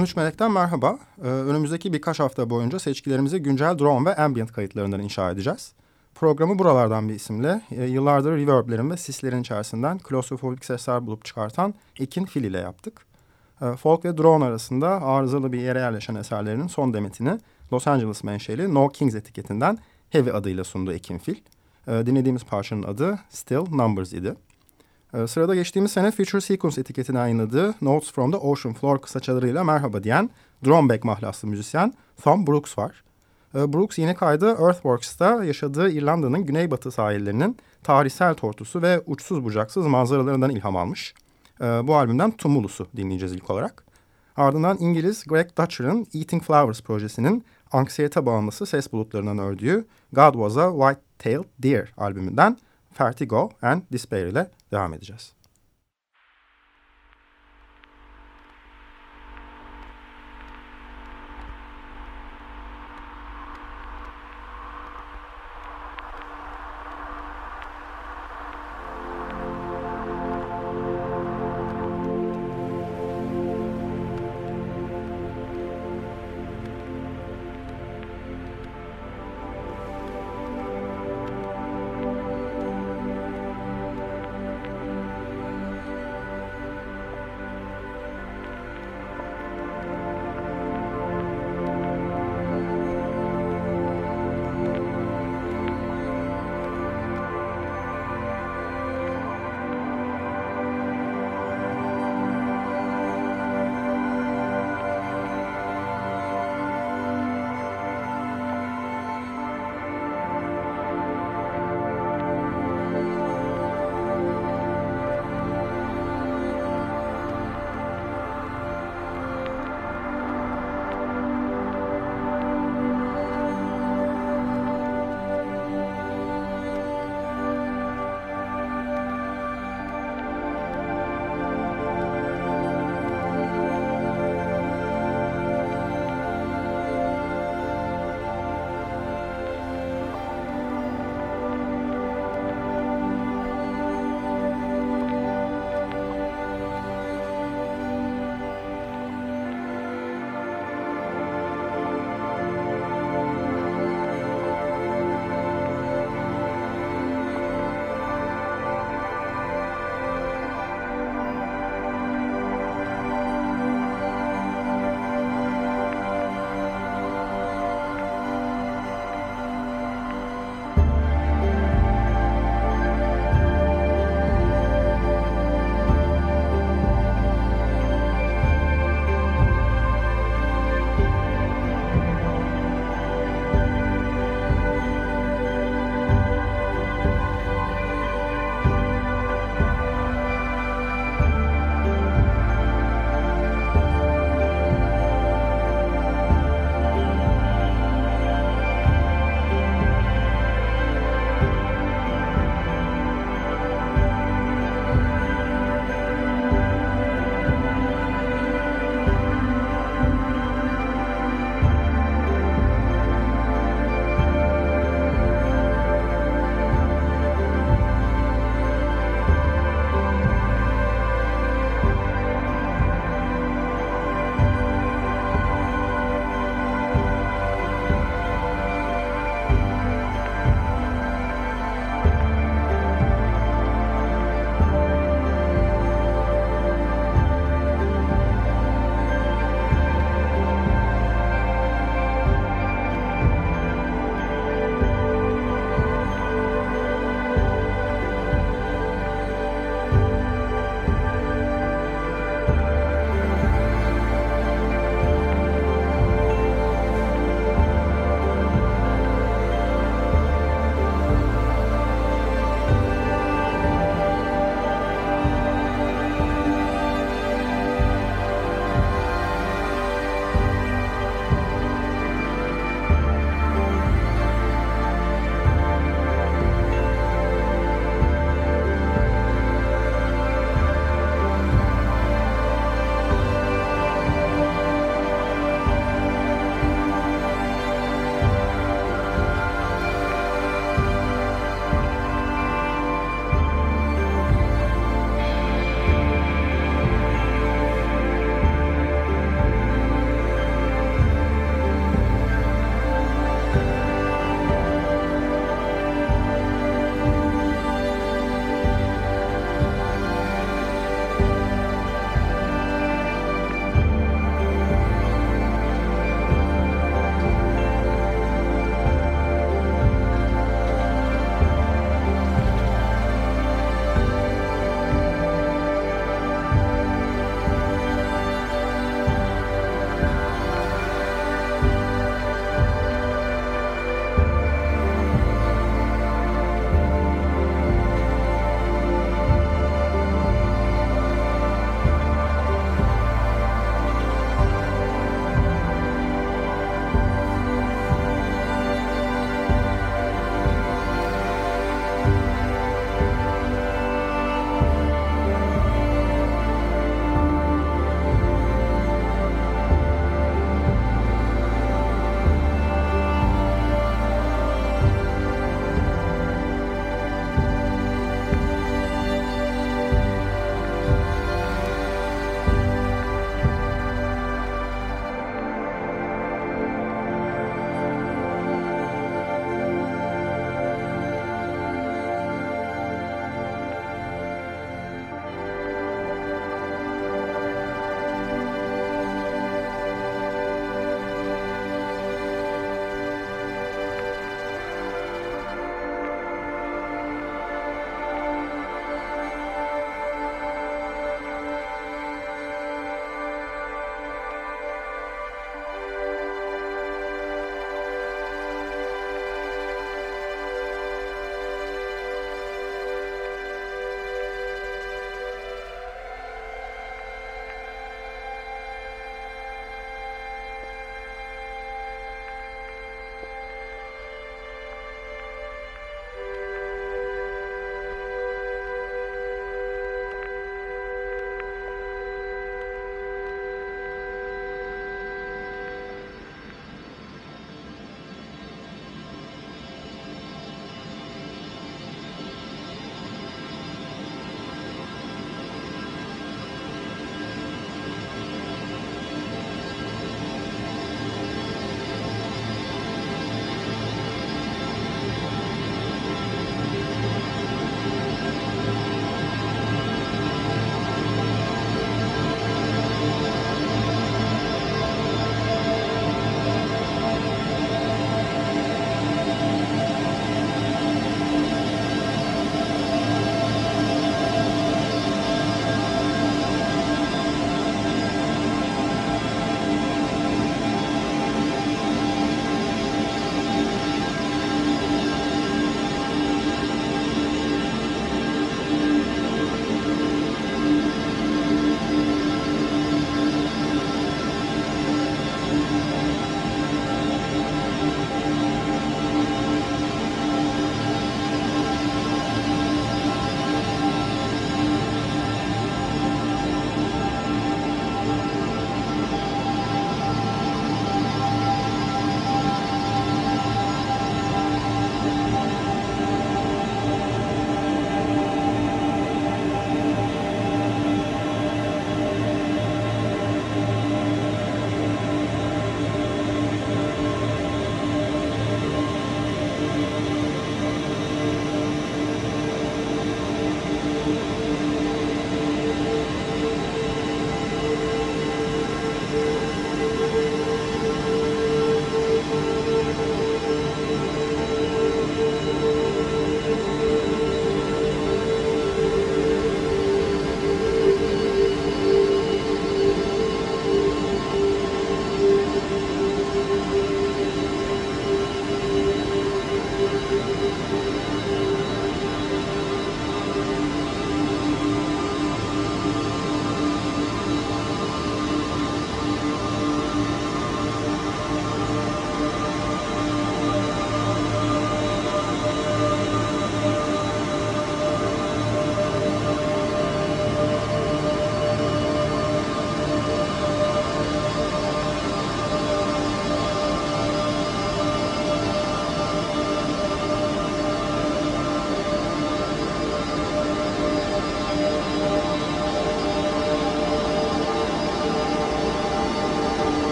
13 Melek'ten merhaba. Ee, önümüzdeki birkaç hafta boyunca seçkilerimizi güncel drone ve ambient kayıtlarından inşa edeceğiz. Programı buralardan bir isimle e, yıllardır reverblerin ve sislerin içerisinden klostrofobik sesler bulup çıkartan Ekin Fil ile yaptık. E, folk ve drone arasında arızalı bir yere yerleşen eserlerinin son demetini Los Angeles menşeli No Kings etiketinden Heavy adıyla sundu Ekin Fil. E, dinlediğimiz parçanın adı Still Numbers idi. E, sırada geçtiğimiz sene Future Sequence etiketine yayınladığı Notes from the Ocean Floor kısaçalarıyla merhaba diyen Drumback mahlaslı müzisyen Tom Brooks var. E, Brooks yeni kaydı Earthworks'ta yaşadığı İrlanda'nın güneybatı sahillerinin tarihsel tortusu ve uçsuz bucaksız manzaralarından ilham almış. E, bu albümden Tumulus'u dinleyeceğiz ilk olarak. Ardından İngiliz Greg Dutcher'ın Eating Flowers projesinin anksiyete bağımlısı ses bulutlarından ördüğü God Was a White-Tailed Deer albümünden Vertigo and Despair ile devam edeceğiz.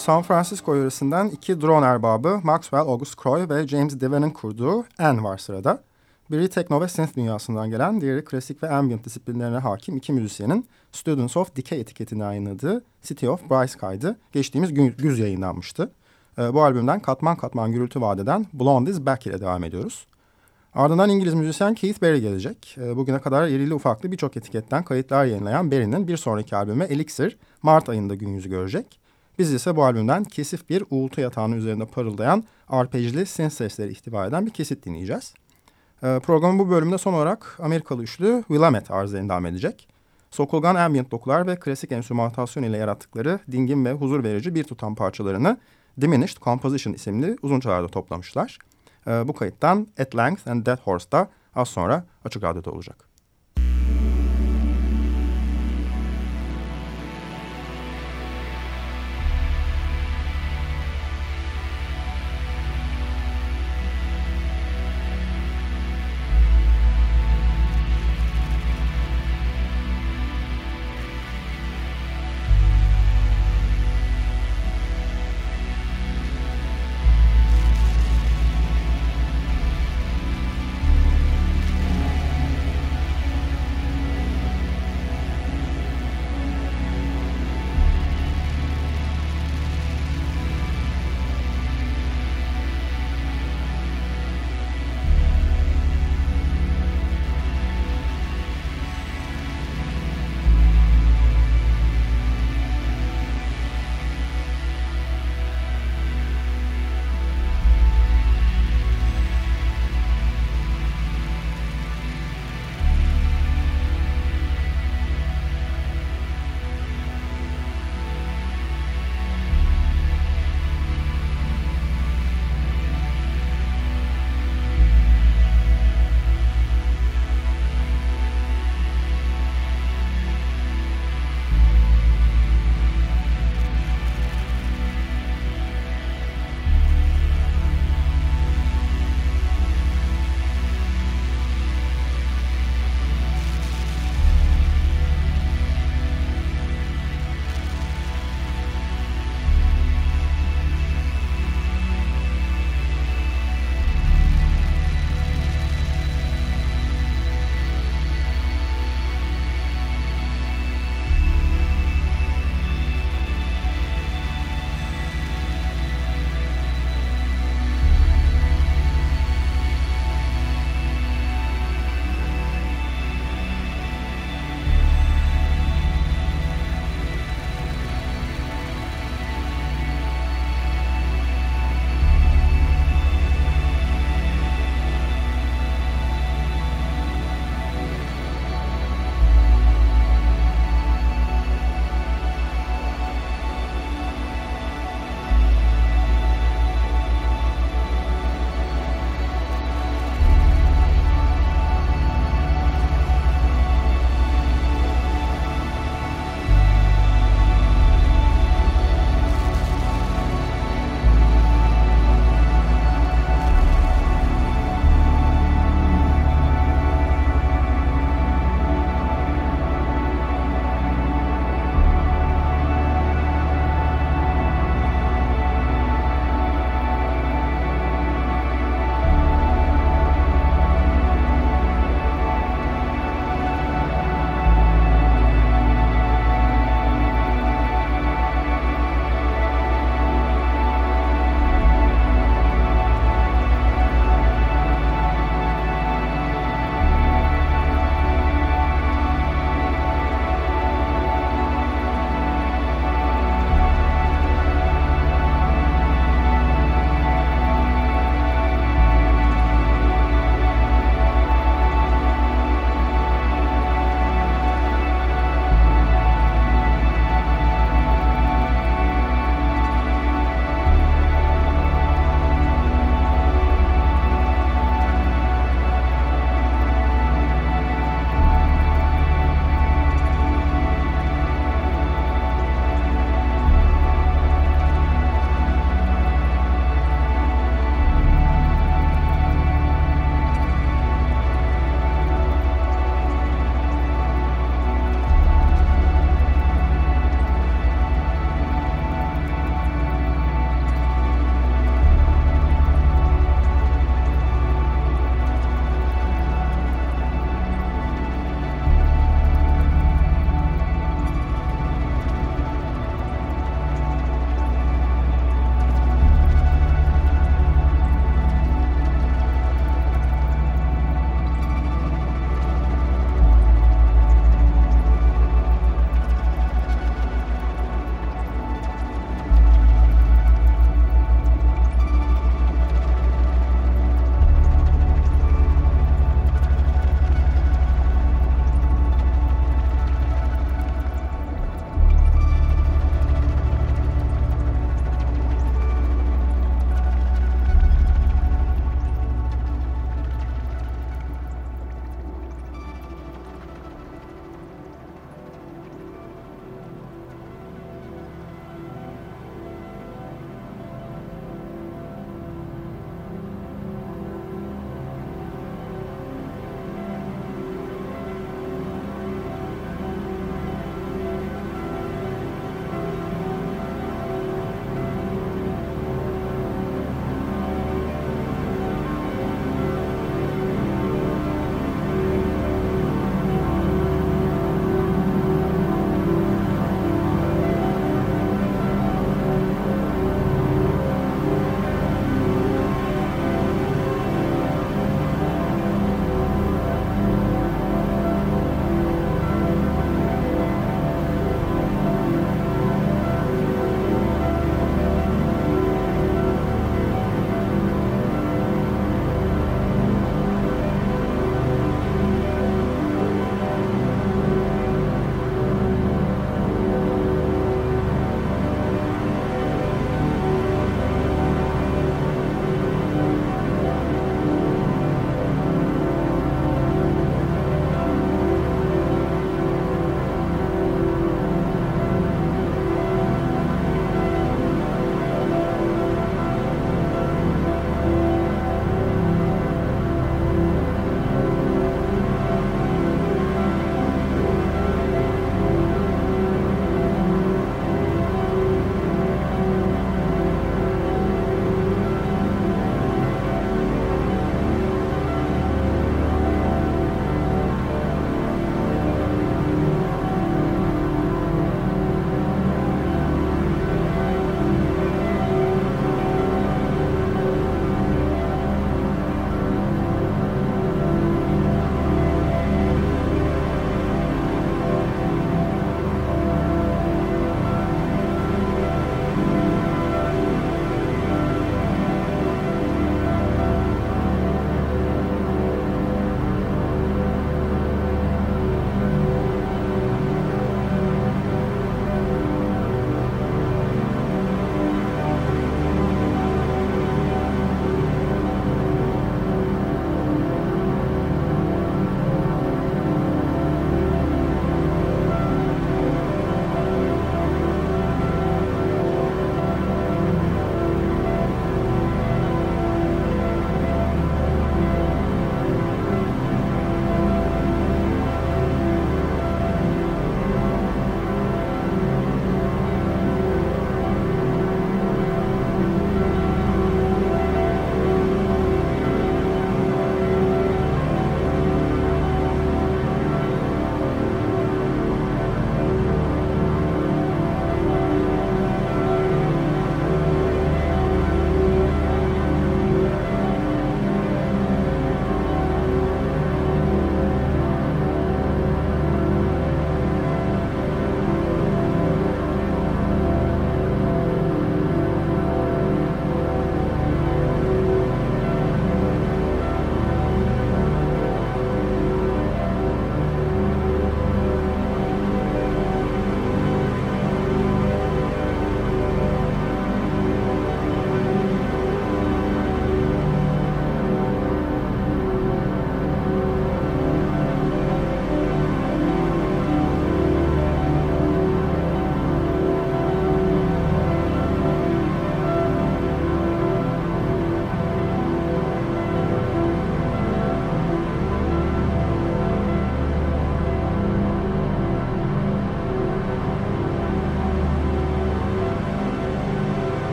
San Francisco yöresinden iki drone erbabı Maxwell August Croy ve James Devan'ın kurduğu N var sırada. Biri tekno ve synth dünyasından gelen, diğeri klasik ve ambient disiplinlerine hakim iki müzisyenin Students of Decay etiketini yayınladığı City of Bryce kaydı geçtiğimiz gün, güz yayınlanmıştı. E, bu albümden katman katman gürültü vadeden Blonde Back ile devam ediyoruz. Ardından İngiliz müzisyen Keith Berry gelecek. E, bugüne kadar yerili ufaklı birçok etiketten kayıtlar yayınlayan Berry'nin bir sonraki albümü Elixir Mart ayında gün yüzü görecek. Biz ise bu albümden kesif bir uğultu yatağının üzerinde parıldayan arpejli synth sesleri ihtiva eden bir kesit dinleyeceğiz. E, programın bu bölümünde son olarak Amerikalı üçlü Willamette arzı devam edecek. Sokulgan ambient dokular ve klasik enstrümantasyon ile yarattıkları dingin ve huzur verici bir tutam parçalarını Diminished Composition isimli uzun çalarda toplamışlar. E, bu kayıttan At Length and Dead Horse'da az sonra Açık Radyo'da olacak.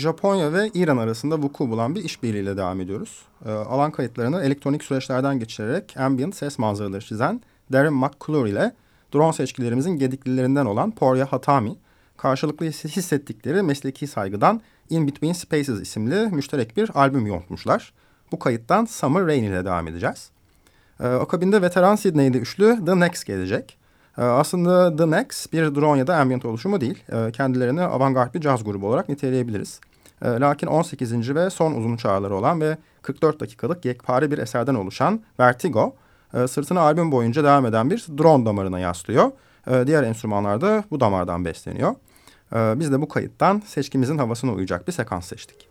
Japonya ve İran arasında vuku bulan bir işbirliğiyle devam ediyoruz. E, alan kayıtlarını elektronik süreçlerden geçirerek ambient ses manzaraları çizen Darren McClure ile drone seçkilerimizin gediklilerinden olan Porya Hatami, karşılıklı hissettikleri mesleki saygıdan In Between Spaces isimli müşterek bir albüm yontmuşlar. Bu kayıttan Summer Rain ile devam edeceğiz. Ee, akabinde veteran Sydney'de üçlü The Next gelecek. Ee, aslında The Next bir drone ya da ambient oluşumu değil. Ee, kendilerini avantgard bir caz grubu olarak niteleyebiliriz. Ee, lakin 18. ve son uzun çağrıları olan ve 44 dakikalık yekpare bir eserden oluşan Vertigo, e, sırtına albüm boyunca devam eden bir drone damarına yaslıyor. E, diğer enstrümanlar da bu damardan besleniyor. E, biz de bu kayıttan seçkimizin havasına uyacak bir sekans seçtik.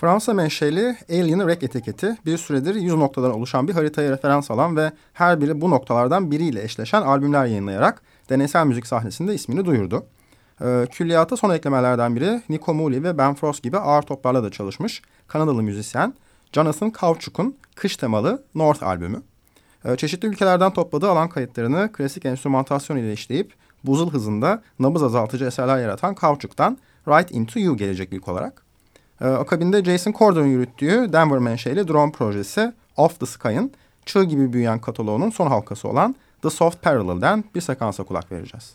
Fransa menşeli Alien Rec etiketi bir süredir 100 noktadan oluşan bir haritaya referans alan ve her biri bu noktalardan biriyle eşleşen albümler yayınlayarak deneysel müzik sahnesinde ismini duyurdu. Ee, külliyata son eklemelerden biri Nico Muhly ve Ben Frost gibi ağır toplarla da çalışmış Kanadalı müzisyen Jonathan Kautschuk'un kış temalı North albümü. Ee, çeşitli ülkelerden topladığı alan kayıtlarını klasik enstrümantasyon ile işleyip buzul hızında nabız azaltıcı eserler yaratan Kautschuk'tan Right Into You gelecek ilk olarak. Ee, akabinde Jason Corder'ın yürüttüğü Denver menşeli drone projesi Off the Sky'ın çığ gibi büyüyen kataloğunun son halkası olan The Soft Parallel'den bir sekansa kulak vereceğiz.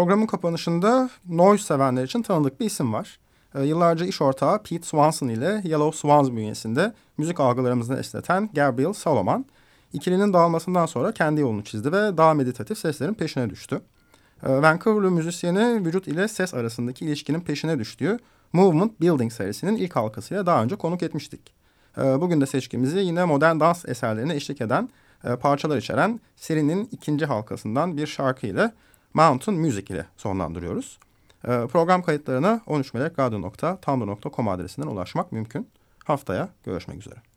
Programın kapanışında noise sevenler için tanıdık bir isim var. E, yıllarca iş ortağı Pete Swanson ile Yellow Swans bünyesinde müzik algılarımızı esneten Gabriel Solomon, ikilinin dağılmasından sonra kendi yolunu çizdi ve daha meditatif seslerin peşine düştü. E, müzisyeni vücut ile ses arasındaki ilişkinin peşine düştüğü Movement Building serisinin ilk halkasıyla daha önce konuk etmiştik. E, bugün de seçkimizi yine modern dans eserlerine eşlik eden e, parçalar içeren serinin ikinci halkasından bir şarkı ile Mountain Music ile sonlandırıyoruz. Ee, program kayıtlarına 13melekradyo.tumblr.com adresinden ulaşmak mümkün. Haftaya görüşmek üzere.